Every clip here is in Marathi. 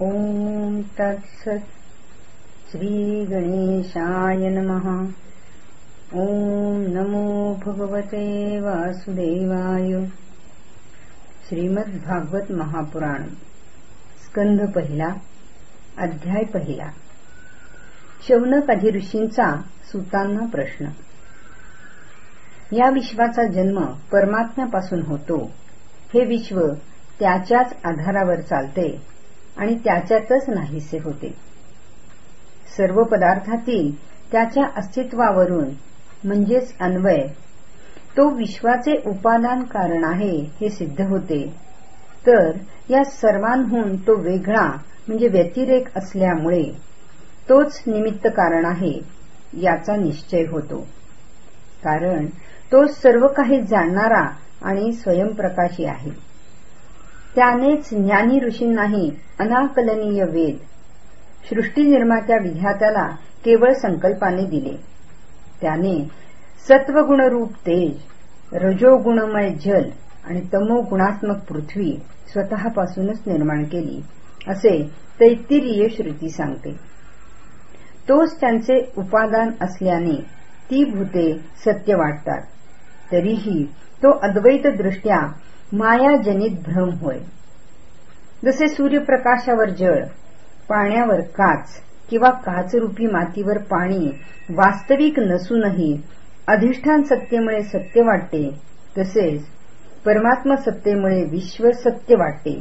ॐ तत्सत् श्रीगणेशाय नमः। ॐ नमो भगवते वासुदेवाय। श्रीमद्भागवत महापुराण स्कंध पहिला अध्याय पहिला। शौनक आदी ऋषींचा सुतांना प्रश्न। या विश्वाचा जन्म परमात्म्यापासून होतो हे विश्व त्याच्याच आधारावर चालते आणि त्याच्यातच नाहीसे होते. सर्व पदार्थातील त्याच्या अस्तित्वावरून म्हणजेच अन्वय तो विश्वाचे उपादान कारण आहे हे सिद्ध होते. तर या सर्वांहून तो वेगळा म्हणजे व्यतिरेक असल्यामुळे तोच निमित्त कारण आहे याचा निश्चय होतो. कारण तो सर्व काही जाणणारा आणि स्वयंप्रकाशी आहे. त्यानेच ज्ञानी ऋषींनाही अनाकलनीय वेद. सृष्टी निर्मात्या विधात्याला केवळ संकल्पाने दिले. त्याने सत्वगुणरूप तेज रजोगुणमय जल आणि तमोगुणात्मक पृथ्वी स्वतःपासूनच निर्माण केली असे तैत्तिरीय श्रुती सांगते. तोच त्यांचे उपादान असल्याने ती भूते सत्य वाटतात. तरीही तो अद्वैत दृष्ट्या मायाजनित भ्रम होय. जसे सूर्यप्रकाशावर जळ पाण्यावर काच किंवा काचरूपी मातीवर पाणी वास्तविक नसूनही अधिष्ठान सत्तेमुळे सत्य वाटते तसेच परमात्मा सत्तेमुळे विश्व सत्य वाटते.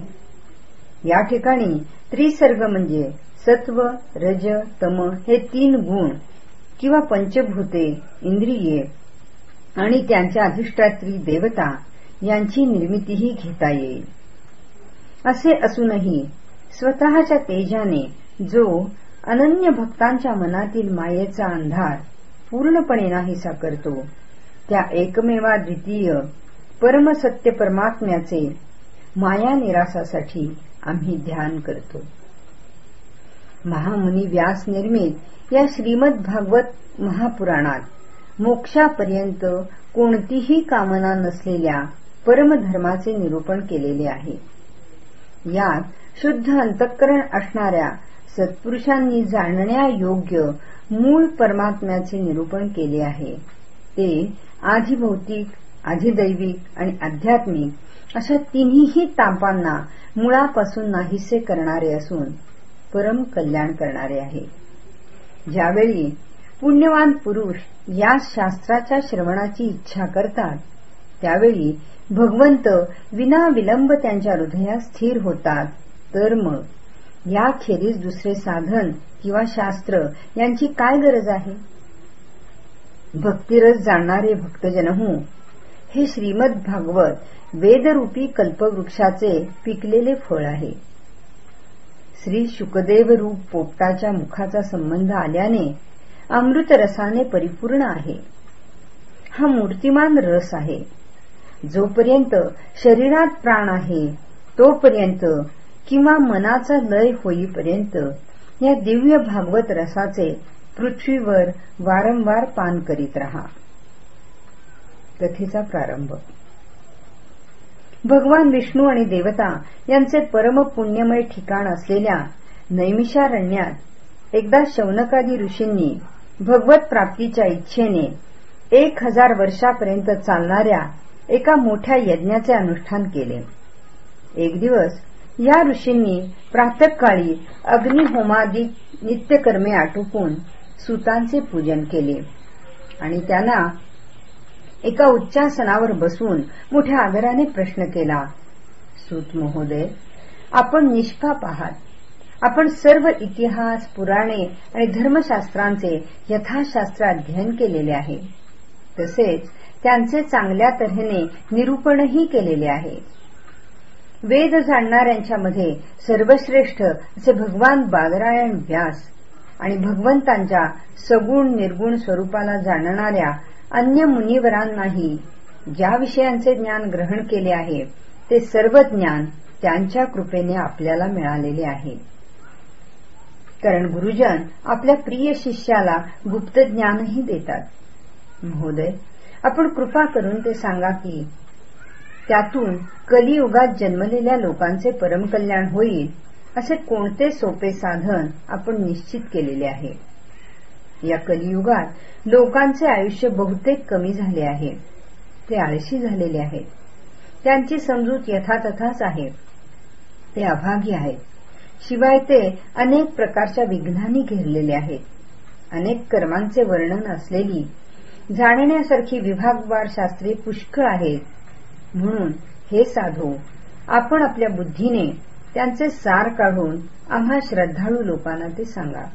या ठिकाणी त्रिसर्ग म्हणजे सत्व रज तम हे तीन गुण किंवा पंचभूते इंद्रिये आणि त्यांच्या अधिष्ठात्री देवता यांची निर्मितीही घेता येईल. असे असूनही स्वतःच्या तेजाने जो अनन्य भक्तांच्या मनातील मायेचा अंधार पूर्णपणे नाहीसा करतो त्या एकमेवा द्वितीय परमसत्य परमात्म्याचे माया निरासासाठी आम्ही ध्यान करतो. महामुनी व्यास निर्मित या श्रीमद भागवत महापुराणात मोक्षापर्यंत कोणतीही कामना नसलेल्या परमधर्माचे निरूपण केलेले आहे. यात शुद्ध अंतःकरण असणाऱ्या सत्पुरुषांनी जाणण्यायोग्य मूळ परमात्म्याचे निरूपण केले आहे. ते आधिभौतिक आधिदैविक आणि आध्यात्मिक अशा तिन्ही तापांना मुळापासून नाहीसे करणारे असून परम कल्याण करणारे आहे. ज्यावेळी पुण्यवान पुरुष या शास्त्राच्या श्रवणाची इच्छा करतात त्यावेळी भगवंत विना विलंब त्यांच्या हृदयात स्थिर होतात. तर मग? याखेरीज दुसरे साधन किंवा शास्त्र यांची काय गरज आहे? भक्तिरस जाणणारे भक्तजनहू हे श्रीमद भागवत वेदरूपी कल्पवृक्षाचे पिकलेले फळ आहे. श्री शुकदेव रूप पोपटाच्या मुखाचा संबंध आल्याने अमृतरसाने परिपूर्ण आहे. हा मूर्तिमान रस आहे. जोपर्यंत शरीरात प्राण आहे तोपर्यंत किंवा मनाचा लय होईपर्यंत या दिव्य भागवत रसाचे पृथ्वीवर वारंवार पान करीत रहा. कथेचा प्रारंभ. भगवान विष्णू आणि देवता यांचे परम पुण्यमय ठिकाण असलेल्या नैमिषारण्यात एकदा शौनकादी ऋषींनी भगवत प्राप्तीच्या इच्छेने एक हजार वर्षापर्यंत चालणाऱ्या एका मोठ्या यज्ञाचे अनुष्ठान केले. एक दिवस या ऋषींनी प्रातकाळी अग्निहोमादी नित्यकर्मे आटोपून सुतांचे पूजन केले आणि त्यांना एका उच्चासनावर बसून मोठ्या आदराने प्रश्न केला सूत महोदय आपण निष्पाप आहात. आपण सर्व इतिहास पुराणे आणि धर्मशास्त्रांचे यथाशास्त्र अध्ययन केलेले आहे. तसेच त्यांचे चांगल्या तऱ्हेने निरूपणही केलेले आहे. वेद जाणणाऱ्यांच्यामध्ये सर्वश्रेष्ठ असे भगवान बादरायण व्यास आणि भगवंतांच्या सगुण निर्गुण स्वरूपाला जाणणाऱ्या अन्य मुनिवरांनाही ज्या विषयांचे ज्ञान ग्रहण केले आहे ते सर्व ज्ञान त्यांच्या कृपेने आपल्याला मिळालेले आहे. कारण गुरुजन आपल्या प्रिय शिष्याला गुप्त ज्ञानही देतात. महोदय आपण कृपा करून ते सांगा की त्यातून कलियुगात जन्मलेल्या लोकांचे परमकल्याण होईल असे कोणते सोपे साधन आपण निश्चित केलेले आहे? या कलियुगात लोकांचे आयुष्य बहुतेक कमी झाले आहे. ते आळशी झालेले आहेत. त्यांची समजूत यथातथाच आहे. ते अभागी आहेत. शिवाय ते अनेक प्रकारच्या विघ्नांनी घेरलेले आहेत. अनेक कर्मांचे वर्णन असलेली जाणण्यासारखी विभागवार शास्त्रे पुष्कळ आहेत. म्हणून हे साधू आपण आपल्या बुद्धीने त्यांचे सार काढून आम्हा श्रद्धाळू लोकांना ते सांगा.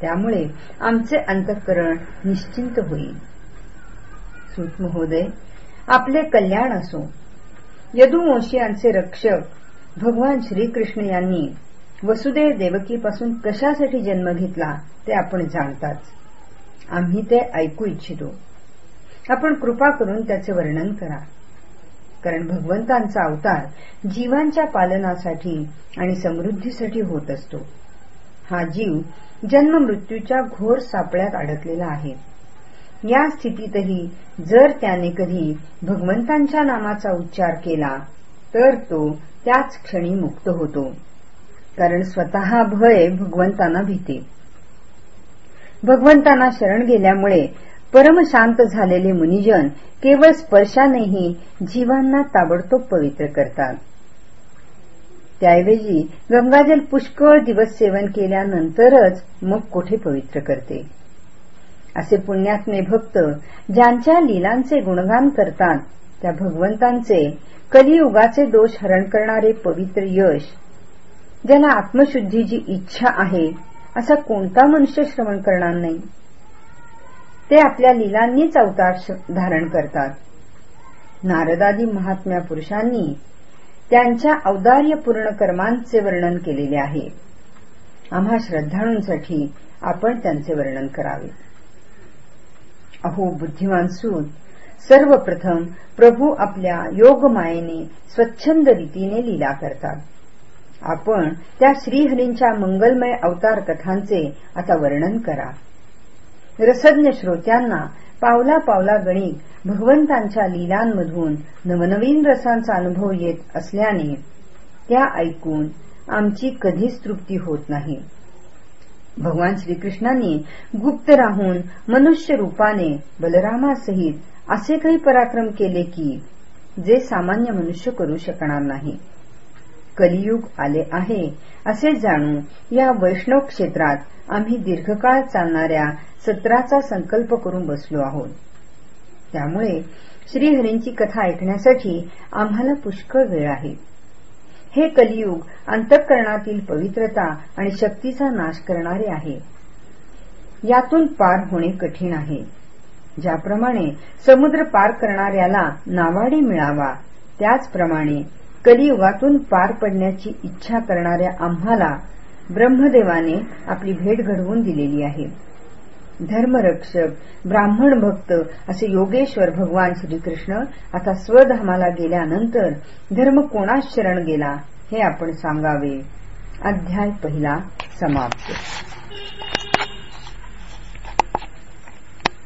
त्यामुळे आमचे अंतःकरण निश्चिंत होईल. सूत महोदय आपले कल्याण असो. यदुवंशीयांचे रक्षक भगवान श्रीकृष्ण यांनी वसुदेव देवकीपासून कशासाठी जन्म घेतला ते आपण जाणताच. आम्ही ते ऐकू इच्छितो. आपण कृपा करून त्याचे वर्णन करा. कारण भगवंतांचा अवतार जीवांच्या पालनासाठी आणि समृद्धीसाठी होत असतो. हा जीव जन्म मृत्यूच्या घोर सापळ्यात अडकलेला आहे. या स्थितीतही जर त्याने कधी भगवंतांच्या नामाचा उच्चार केला तर तो त्याच क्षणी मुक्त होतो. कारण स्वतः भय भगवंतांना भीते. भगवंतांना शरण गेल्यामुळे परमशांत झालेले मुनिजन केवळ स्पर्शानेही जीवांना ताबडतोब पवित्र करतात. त्याऐवजी गंगाजल पुष्कळ दिवस सेवन केल्यानंतरच मग कोठे पवित्र करते? असे पुण्यात्मे भक्त ज्यांच्या लीलांचे गुणगान करतात त्या भगवंतांचे कलियुगाचे दोष हरण करणारे पवित्र यश ज्याला आत्मशुद्धीची इच्छा आहे असा कोणता मनुष्य श्रवण करणार नाही? ते आपल्या लिलांनीच अवतार धारण करतात. नारदादी महात्म्या पुरुषांनी त्यांच्या औदार्यपूर्ण कर्मांचे वर्णन केलेले आहे. आम्हा श्रद्धाळूंसाठी आपण त्यांचे वर्णन करावे. अहो बुद्धिमान सूत सर्वप्रथम प्रभू आपल्या योगमायेने स्वच्छंद रीतीने लीला करतात. आपण त्या श्रीहरींच्या मंगलमय अवतार कथांचे आता वर्णन करा. रसज्ञ श्रोत्यांना पावला पावला गणित भगवंतांच्या लीलांमधून नवनवीन रसांचा अनुभव येत असल्याने त्या ऐकून आमची कधीच तृप्ती होत नाही. भगवान श्रीकृष्णांनी गुप्त राहून मनुष्य रूपाने बलरामासहित असे काही पराक्रम केले की जे सामान्य मनुष्य करू शकणार नाही. कलियुग आले आहे. असे जाणून या वैष्णव क्षेत्रात आम्ही दीर्घकाळ चालणाऱ्या सत्राचा संकल्प करून बसलो आहोत. त्यामुळे श्रीहरींची कथा ऐकण्यासाठी आम्हाला पुष्कळ वेळ आहे. हे कलियुग अंतःकरणातील पवित्रता आणि शक्तीचा नाश करणारे आहे. यातून पार होणे कठीण आहे. ज्याप्रमाणे समुद्र पार करणाऱ्याला नावाडी मिळावा त्याचप्रमाणे कलियुगातून पार पडण्याची इच्छा करणाऱ्या आम्हाला ब्रह्मदेवाने आपली भेट घडवून दिलेली आहे. धर्मरक्षक ब्राह्मण भक्त असे योगेश्वर भगवान श्रीकृष्ण आता स्वधामाला गेल्यानंतर धर्म कोणास शरण गेला हे आपण सांगावे. अध्याय पहिला समाप्त.